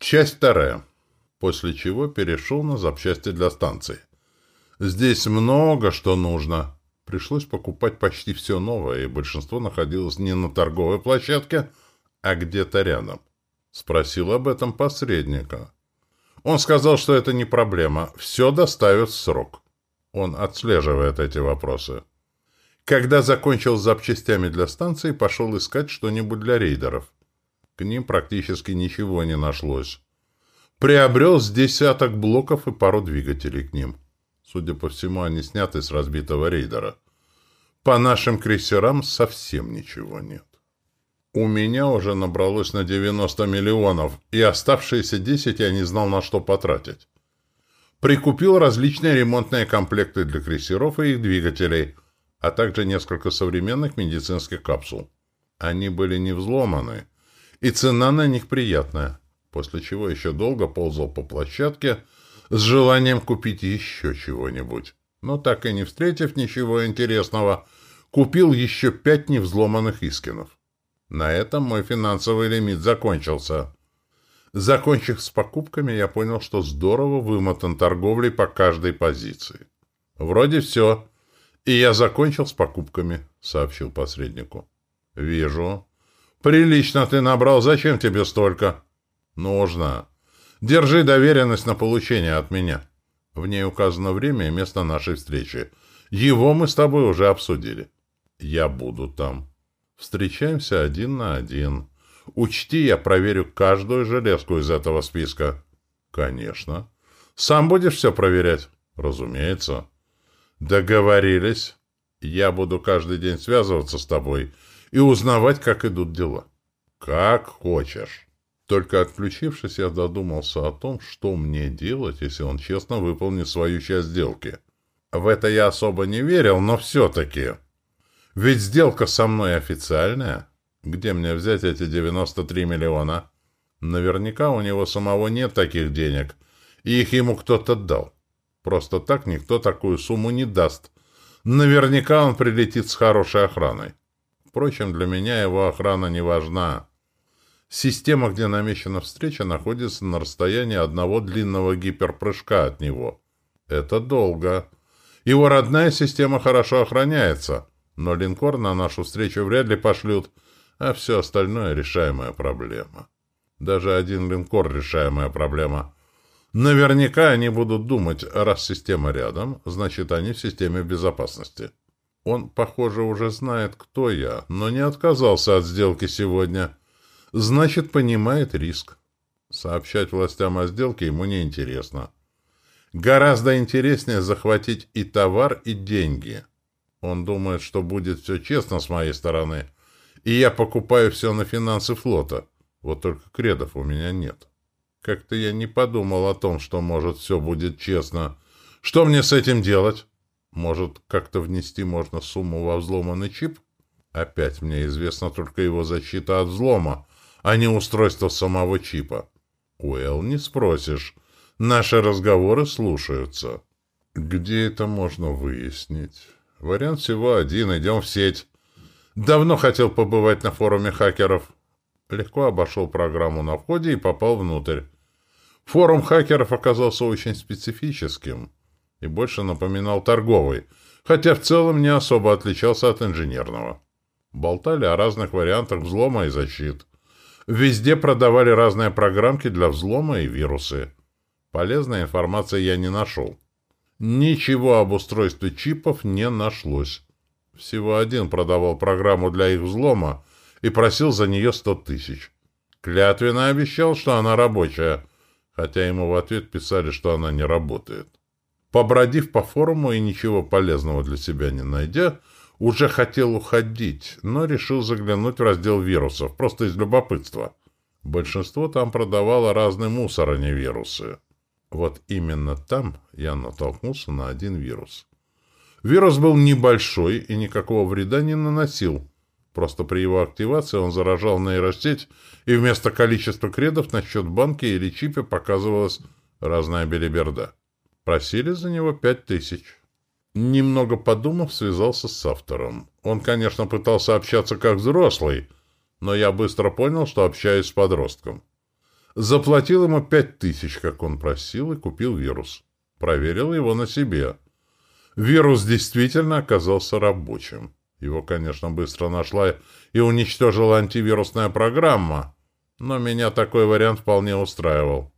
Часть вторая. После чего перешел на запчасти для станции. Здесь много что нужно. Пришлось покупать почти все новое, и большинство находилось не на торговой площадке, а где-то рядом. Спросил об этом посредника. Он сказал, что это не проблема, все доставят в срок. Он отслеживает эти вопросы. Когда закончил с запчастями для станции, пошел искать что-нибудь для рейдеров. К ним практически ничего не нашлось. Приобрел с десяток блоков и пару двигателей к ним. Судя по всему, они сняты с разбитого рейдера. По нашим крейсерам совсем ничего нет. У меня уже набралось на 90 миллионов, и оставшиеся 10 я не знал, на что потратить. Прикупил различные ремонтные комплекты для крейсеров и их двигателей, а также несколько современных медицинских капсул. Они были не взломаны, и цена на них приятная, после чего еще долго ползал по площадке с желанием купить еще чего-нибудь. Но так и не встретив ничего интересного, купил еще пять невзломанных искинов. На этом мой финансовый лимит закончился. Закончив с покупками, я понял, что здорово вымотан торговлей по каждой позиции. «Вроде все. И я закончил с покупками», — сообщил посреднику. «Вижу. Прилично ты набрал. Зачем тебе столько?» «Нужно. Держи доверенность на получение от меня. В ней указано время и место нашей встречи. Его мы с тобой уже обсудили. Я буду там». Встречаемся один на один. Учти, я проверю каждую железку из этого списка. Конечно. Сам будешь все проверять? Разумеется. Договорились. Я буду каждый день связываться с тобой и узнавать, как идут дела. Как хочешь. Только отключившись, я задумался о том, что мне делать, если он честно выполнит свою часть сделки. В это я особо не верил, но все-таки... Ведь сделка со мной официальная. Где мне взять эти 93 миллиона? Наверняка у него самого нет таких денег, и их ему кто-то дал. Просто так никто такую сумму не даст. Наверняка он прилетит с хорошей охраной. Впрочем, для меня его охрана не важна. Система, где намечена встреча, находится на расстоянии одного длинного гиперпрыжка от него. Это долго. Его родная система хорошо охраняется — но линкор на нашу встречу вряд ли пошлют, а все остальное — решаемая проблема. Даже один линкор — решаемая проблема. Наверняка они будут думать, раз система рядом, значит, они в системе безопасности. Он, похоже, уже знает, кто я, но не отказался от сделки сегодня. Значит, понимает риск. Сообщать властям о сделке ему не интересно. Гораздо интереснее захватить и товар, и деньги. Он думает, что будет все честно с моей стороны, и я покупаю все на финансы флота. Вот только кредов у меня нет. Как-то я не подумал о том, что, может, все будет честно. Что мне с этим делать? Может, как-то внести можно сумму во взломанный чип? Опять мне известна только его защита от взлома, а не устройство самого чипа. Уэлл, не спросишь. Наши разговоры слушаются. Где это можно выяснить? Вариант всего один. Идем в сеть. Давно хотел побывать на форуме хакеров. Легко обошел программу на входе и попал внутрь. Форум хакеров оказался очень специфическим и больше напоминал торговый, хотя в целом не особо отличался от инженерного. Болтали о разных вариантах взлома и защит. Везде продавали разные программки для взлома и вирусы. Полезной информации я не нашел. Ничего об устройстве чипов не нашлось. Всего один продавал программу для их взлома и просил за нее сто тысяч. Клятвенно обещал, что она рабочая, хотя ему в ответ писали, что она не работает. Побродив по форуму и ничего полезного для себя не найдя, уже хотел уходить, но решил заглянуть в раздел вирусов, просто из любопытства. Большинство там продавало разный мусор, а не вирусы. Вот именно там я натолкнулся на один вирус. Вирус был небольшой и никакого вреда не наносил. Просто при его активации он заражал нейросеть, и вместо количества кредов на счет банки или чипе показывалась разная белиберда. Просили за него пять тысяч. Немного подумав, связался с автором. Он, конечно, пытался общаться как взрослый, но я быстро понял, что общаюсь с подростком. Заплатил ему пять тысяч, как он просил, и купил вирус. Проверил его на себе. Вирус действительно оказался рабочим. Его, конечно, быстро нашла и уничтожила антивирусная программа, но меня такой вариант вполне устраивал.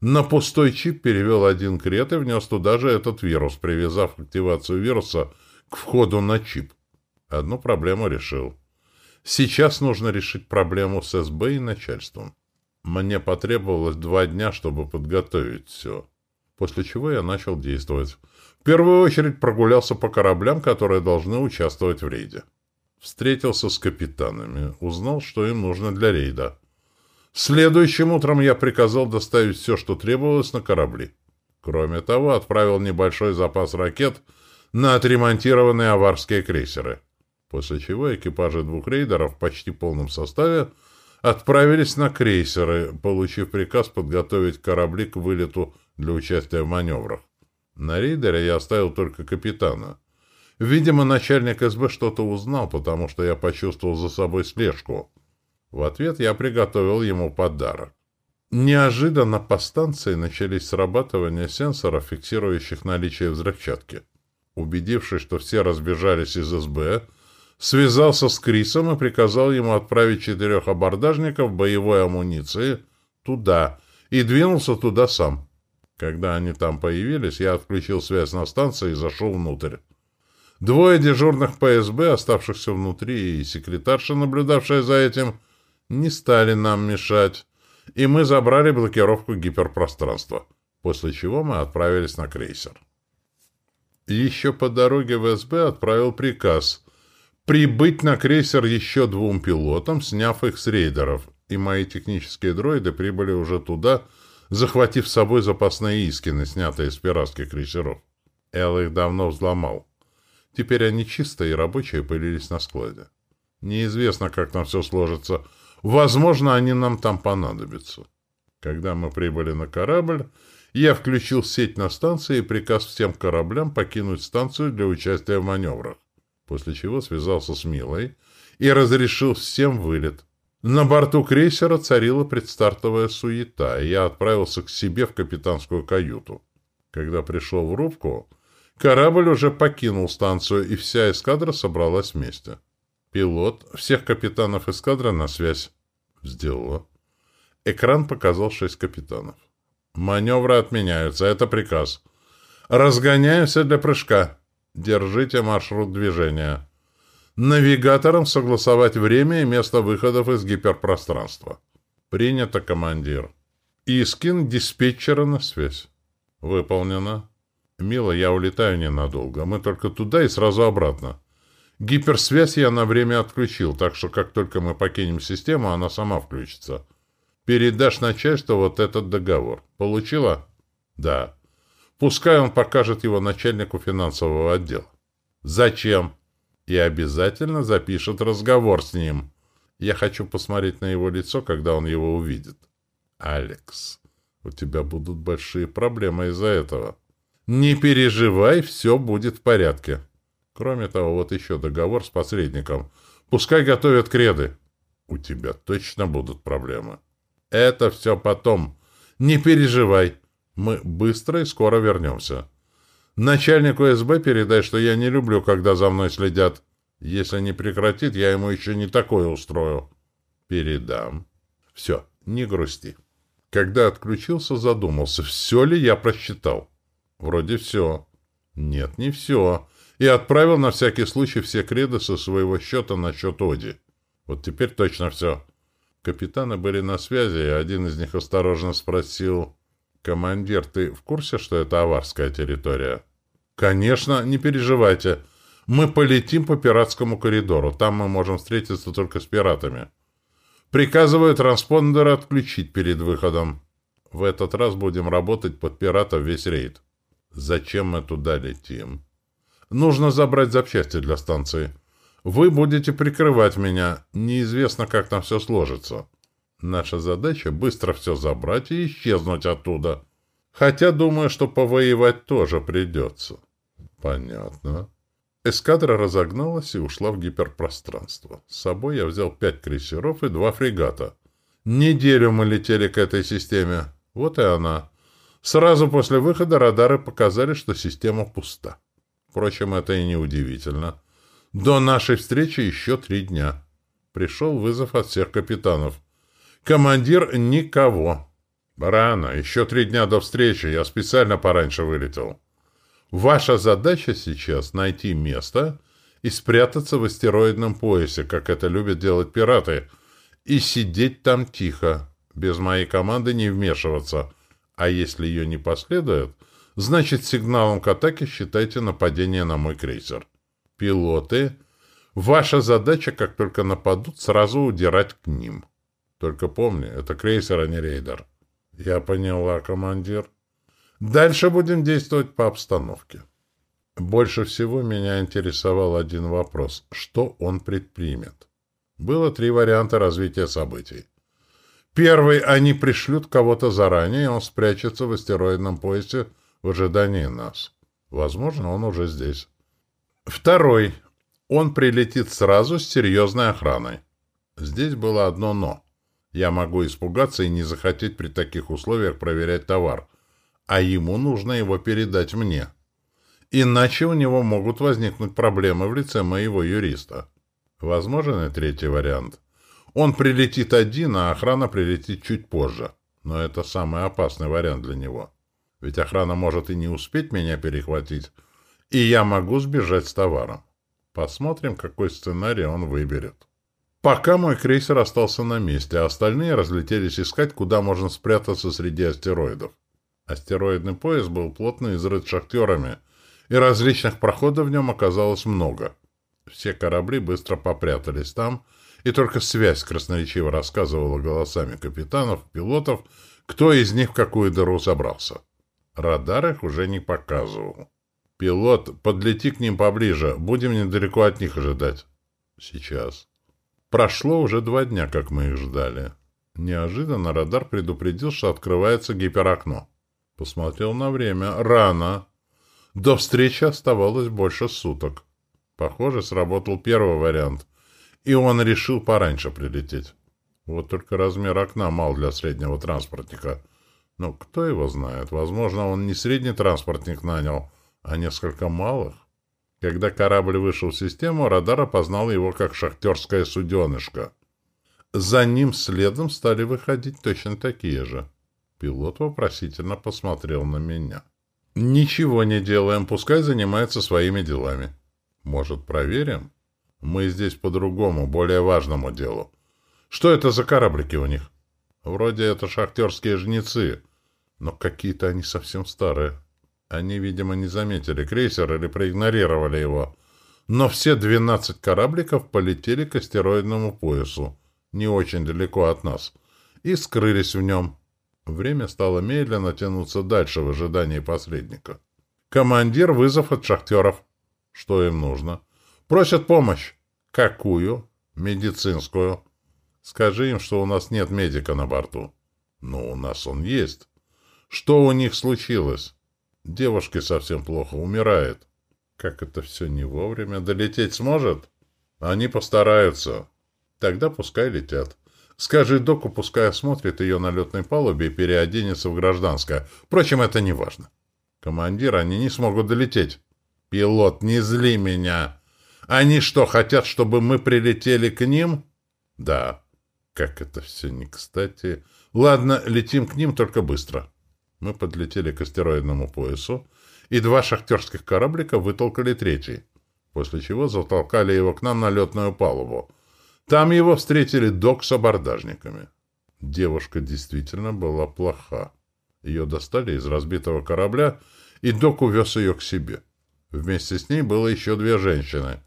На пустой чип перевел один крет и внес туда же этот вирус, привязав активацию вируса к входу на чип. Одну проблему решил. Сейчас нужно решить проблему с СБ и начальством. Мне потребовалось два дня, чтобы подготовить все. После чего я начал действовать. В первую очередь прогулялся по кораблям, которые должны участвовать в рейде. Встретился с капитанами, узнал, что им нужно для рейда. Следующим утром я приказал доставить все, что требовалось на корабли. Кроме того, отправил небольшой запас ракет на отремонтированные аварские крейсеры. После чего экипажи двух рейдеров в почти полном составе отправились на крейсеры, получив приказ подготовить корабли к вылету для участия в маневрах. На рейдере я оставил только капитана. Видимо, начальник СБ что-то узнал, потому что я почувствовал за собой слежку. В ответ я приготовил ему подарок. Неожиданно по станции начались срабатывания сенсоров, фиксирующих наличие взрывчатки. Убедившись, что все разбежались из СБ, связался с Крисом и приказал ему отправить четырех абордажников боевой амуниции туда и двинулся туда сам. Когда они там появились, я отключил связь на станции и зашел внутрь. Двое дежурных ПСБ, оставшихся внутри, и секретарша, наблюдавшая за этим, не стали нам мешать, и мы забрали блокировку гиперпространства, после чего мы отправились на крейсер. Еще по дороге в СБ отправил приказ прибыть на крейсер еще двум пилотам, сняв их с рейдеров, и мои технические дроиды прибыли уже туда, захватив с собой запасные искины, снятые с пиратских крейсеров. Эл их давно взломал. Теперь они чистые и рабочие пылились на складе. Неизвестно, как там все сложится. Возможно, они нам там понадобятся. Когда мы прибыли на корабль, я включил сеть на станции и приказ всем кораблям покинуть станцию для участия в маневрах, после чего связался с Милой и разрешил всем вылет. На борту крейсера царила предстартовая суета, и я отправился к себе в капитанскую каюту. Когда пришел в рубку, корабль уже покинул станцию, и вся эскадра собралась вместе. Пилот, всех капитанов эскадры на связь. Сделала. Экран показал шесть капитанов. Маневры отменяются, это приказ. Разгоняемся для прыжка. Держите маршрут движения навигатором согласовать время и место выходов из гиперпространства. Принято, командир. Искин диспетчера на связь. Выполнено. Мила, я улетаю ненадолго. Мы только туда и сразу обратно. Гиперсвязь я на время отключил, так что как только мы покинем систему, она сама включится. Передашь начальству вот этот договор. Получила? Да. Пускай он покажет его начальнику финансового отдела. Зачем? и обязательно запишет разговор с ним. Я хочу посмотреть на его лицо, когда он его увидит. Алекс, у тебя будут большие проблемы из-за этого. Не переживай, все будет в порядке. Кроме того, вот еще договор с посредником. Пускай готовят креды. У тебя точно будут проблемы. Это все потом. Не переживай. Мы быстро и скоро вернемся. Начальнику СБ передай, что я не люблю, когда за мной следят. Если не прекратит, я ему еще не такое устрою. Передам. Все, не грусти. Когда отключился, задумался, все ли я просчитал. Вроде все. Нет, не все. И отправил на всякий случай все креды со своего счета на счет Оди. Вот теперь точно все. Капитаны были на связи, и один из них осторожно спросил... «Командир, ты в курсе, что это аварская территория?» «Конечно, не переживайте. Мы полетим по пиратскому коридору. Там мы можем встретиться только с пиратами. Приказываю транспондер отключить перед выходом. В этот раз будем работать под пиратов весь рейд. Зачем мы туда летим? Нужно забрать запчасти для станции. Вы будете прикрывать меня. Неизвестно, как там все сложится. Наша задача — быстро все забрать и исчезнуть оттуда. Хотя думаю, что повоевать тоже придется. Понятно. Эскадра разогналась и ушла в гиперпространство. С собой я взял пять крейсеров и два фрегата. Неделю мы летели к этой системе. Вот и она. Сразу после выхода радары показали, что система пуста. Впрочем, это и не удивительно. До нашей встречи еще три дня. Пришел вызов от всех капитанов. Командир — никого. Рано, еще три дня до встречи, я специально пораньше вылетел. Ваша задача сейчас — найти место и спрятаться в астероидном поясе, как это любят делать пираты, и сидеть там тихо, без моей команды не вмешиваться. А если ее не последует, значит сигналом к атаке считайте нападение на мой крейсер. Пилоты, ваша задача, как только нападут, сразу удирать к ним. Только помни, это крейсер, а не рейдер. Я поняла, командир. Дальше будем действовать по обстановке. Больше всего меня интересовал один вопрос. Что он предпримет? Было три варианта развития событий. Первый — они пришлют кого-то заранее, и он спрячется в астероидном поясе в ожидании нас. Возможно, он уже здесь. Второй — он прилетит сразу с серьезной охраной. Здесь было одно «но». Я могу испугаться и не захотеть при таких условиях проверять товар, а ему нужно его передать мне. Иначе у него могут возникнуть проблемы в лице моего юриста. Возможен и третий вариант. Он прилетит один, а охрана прилетит чуть позже. Но это самый опасный вариант для него. Ведь охрана может и не успеть меня перехватить, и я могу сбежать с товаром. Посмотрим, какой сценарий он выберет. Пока мой крейсер остался на месте, а остальные разлетелись искать, куда можно спрятаться среди астероидов. Астероидный пояс был плотно изрыт шахтерами, и различных проходов в нем оказалось много. Все корабли быстро попрятались там, и только связь красноречиво рассказывала голосами капитанов, пилотов, кто из них в какую дыру собрался. Радар их уже не показывал. «Пилот, подлети к ним поближе, будем недалеко от них ожидать». «Сейчас». Прошло уже два дня, как мы их ждали. Неожиданно радар предупредил, что открывается гиперокно. Посмотрел на время. Рано. До встречи оставалось больше суток. Похоже, сработал первый вариант. И он решил пораньше прилететь. Вот только размер окна мал для среднего транспортника. Но кто его знает? Возможно, он не средний транспортник нанял, а несколько малых. Когда корабль вышел в систему, радар опознал его как шахтерское суденышко. За ним следом стали выходить точно такие же. Пилот вопросительно посмотрел на меня. «Ничего не делаем, пускай занимается своими делами. Может, проверим? Мы здесь по другому, более важному делу. Что это за кораблики у них? Вроде это шахтерские жнецы, но какие-то они совсем старые». Они, видимо, не заметили крейсер или проигнорировали его. Но все двенадцать корабликов полетели к астероидному поясу, не очень далеко от нас, и скрылись в нем. Время стало медленно тянуться дальше в ожидании посредника. Командир вызов от шахтеров. Что им нужно? Просят помощь. Какую? Медицинскую. Скажи им, что у нас нет медика на борту. Но у нас он есть. Что у них случилось? Девушке совсем плохо, умирает. Как это все не вовремя? Долететь сможет? Они постараются. Тогда пускай летят. Скажи доку, пускай осмотрит ее на летной палубе и переоденется в гражданское. Впрочем, это не важно. Командир, они не смогут долететь. Пилот, не зли меня. Они что, хотят, чтобы мы прилетели к ним? Да. Как это все не кстати. Ладно, летим к ним, только быстро. Мы подлетели к астероидному поясу, и два шахтерских кораблика вытолкали третий, после чего затолкали его к нам на летную палубу. Там его встретили док с абордажниками. Девушка действительно была плоха. Ее достали из разбитого корабля, и док увез ее к себе. Вместе с ней было еще две женщины.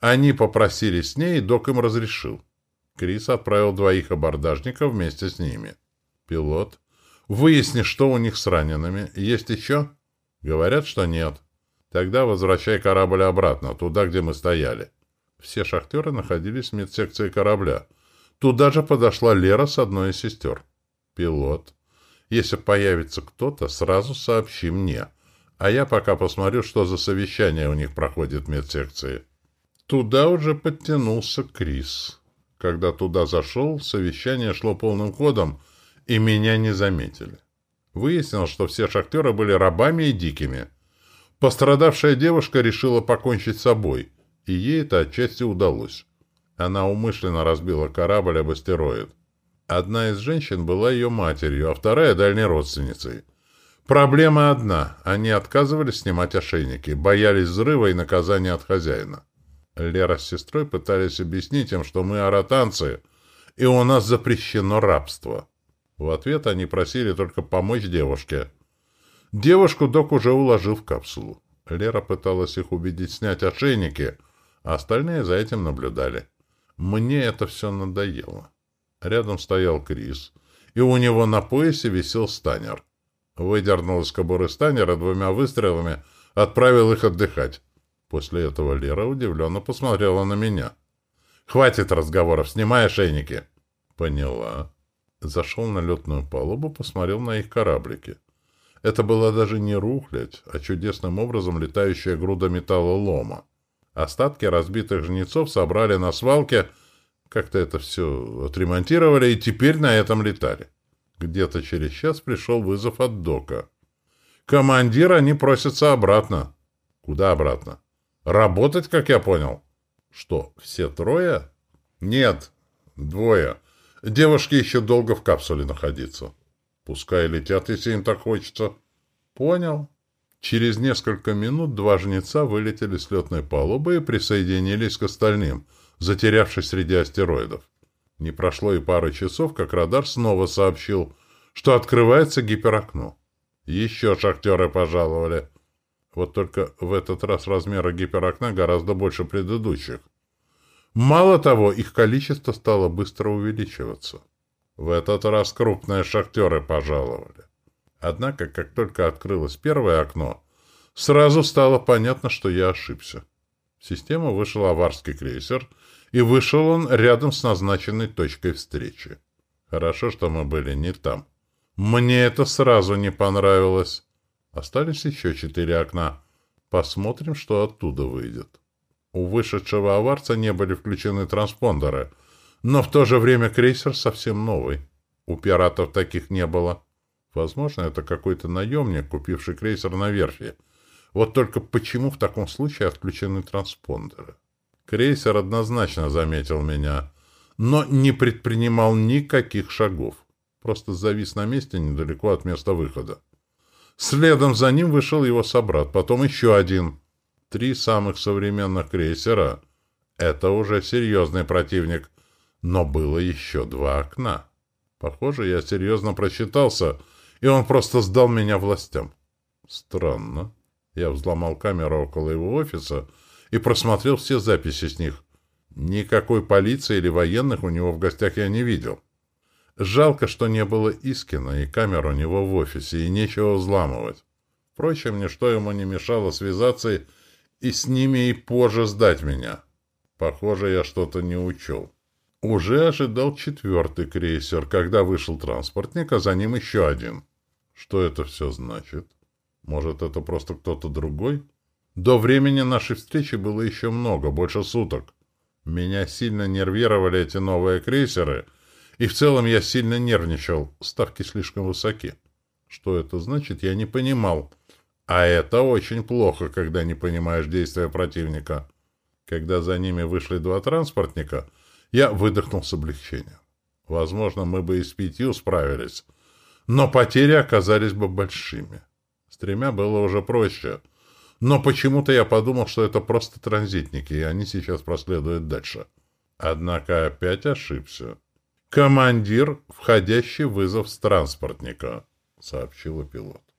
Они попросили с ней, и док им разрешил. Крис отправил двоих абордажников вместе с ними. Пилот Выясни, что у них с ранеными. Есть еще? Говорят, что нет. Тогда возвращай корабль обратно, туда, где мы стояли. Все шахтеры находились в медсекции корабля. Туда же подошла Лера с одной из сестер. Пилот. Если появится кто-то, сразу сообщи мне. А я пока посмотрю, что за совещание у них проходит в медсекции. Туда уже подтянулся Крис. Когда туда зашел, совещание шло полным ходом, и меня не заметили. Выяснилось, что все шахтеры были рабами и дикими. Пострадавшая девушка решила покончить с собой, и ей это отчасти удалось. Она умышленно разбила корабль об астероид. Одна из женщин была ее матерью, а вторая — дальней родственницей. Проблема одна — они отказывались снимать ошейники, боялись взрыва и наказания от хозяина. Лера с сестрой пытались объяснить им, что мы аратанцы, и у нас запрещено рабство. В ответ они просили только помочь девушке. Девушку док уже уложил в капсулу. Лера пыталась их убедить снять ошейники, а остальные за этим наблюдали. Мне это все надоело. Рядом стоял Крис, и у него на поясе висел станер. Выдернул из кобуры станера двумя выстрелами, отправил их отдыхать. После этого Лера удивленно посмотрела на меня. «Хватит разговоров, снимай ошейники!» «Поняла». Зашел на летную палубу, посмотрел на их кораблики. Это была даже не рухлядь, а чудесным образом летающая груда металла лома. Остатки разбитых жнецов собрали на свалке, как-то это все отремонтировали, и теперь на этом летали. Где-то через час пришел вызов от дока. «Командир, они просятся обратно». «Куда обратно?» «Работать, как я понял». «Что, все трое?» «Нет, двое. Девушки еще долго в капсуле находиться». «Пускай летят, если им так хочется». «Понял». Через несколько минут два жнеца вылетели с летной палубы и присоединились к остальным, затерявшись среди астероидов. Не прошло и пары часов, как радар снова сообщил, что открывается гиперокно. Еще шахтеры пожаловали. Вот только в этот раз размеры гиперокна гораздо больше предыдущих. Мало того, их количество стало быстро увеличиваться. В этот раз крупные шахтеры пожаловали. Однако, как только открылось первое окно, сразу стало понятно, что я ошибся. В систему вышел аварский крейсер, и вышел он рядом с назначенной точкой встречи. Хорошо, что мы были не там. Мне это сразу не понравилось. Остались еще четыре окна. Посмотрим, что оттуда выйдет. У вышедшего аварца не были включены транспондеры, но в то же время крейсер совсем новый. У пиратов таких не было. Возможно, это какой-то наемник, купивший крейсер на верфи. Вот только почему в таком случае отключены транспондеры? Крейсер однозначно заметил меня, но не предпринимал никаких шагов. Просто завис на месте недалеко от места выхода. Следом за ним вышел его собрат, потом еще один. Три самых современных крейсера — это уже серьезный противник. Но было еще два окна. Похоже, я серьезно просчитался — и он просто сдал меня властям. Странно. Я взломал камеру около его офиса и просмотрел все записи с них. Никакой полиции или военных у него в гостях я не видел. Жалко, что не было Искина и камер у него в офисе, и нечего взламывать. Впрочем, ничто ему не мешало связаться и с ними и позже сдать меня. Похоже, я что-то не учел. Уже ожидал четвертый крейсер, когда вышел транспортник, а за ним еще один. Что это все значит? Может, это просто кто-то другой? До времени нашей встречи было еще много, больше суток. Меня сильно нервировали эти новые крейсеры, и в целом я сильно нервничал, ставки слишком высоки. Что это значит, я не понимал. А это очень плохо, когда не понимаешь действия противника. Когда за ними вышли два транспортника, я выдохнул с облегчением. Возможно, мы бы и с пятью справились, но потери оказались бы большими. С тремя было уже проще. Но почему-то я подумал, что это просто транзитники, и они сейчас проследуют дальше. Однако опять ошибся. «Командир, входящий вызов с транспортника», — сообщила пилот.